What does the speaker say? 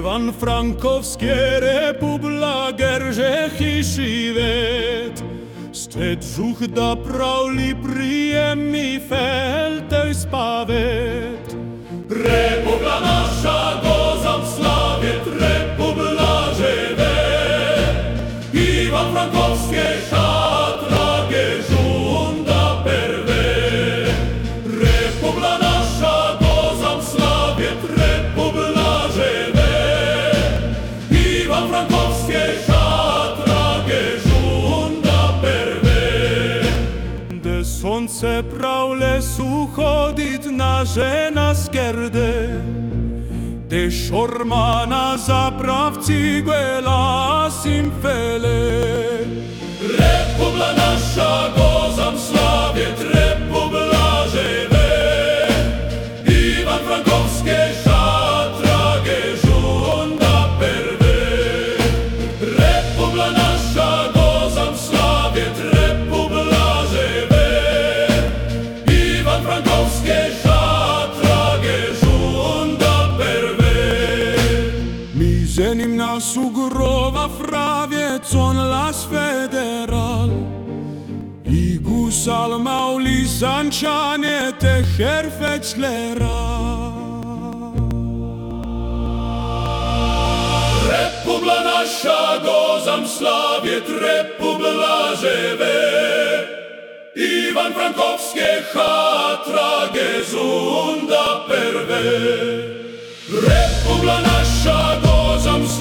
Ivan Frankovskere poblager že hiši vet, ste džuh da pravli prijemi fel te spavet. se praule suhodit na žena skerde, te šormana za pravci gvela sim fele. Republa naša gozam slavje, Republa žive, Ivan Frankovske šatrage žunda perve. Republa naša zenim nas u grova on las federal. I gusal mauli sanciane te herfec Republika naša gozam slavjet, Republika žive Ivan Frankowskie hatrage zunda perve. Republika naša gozam slavjet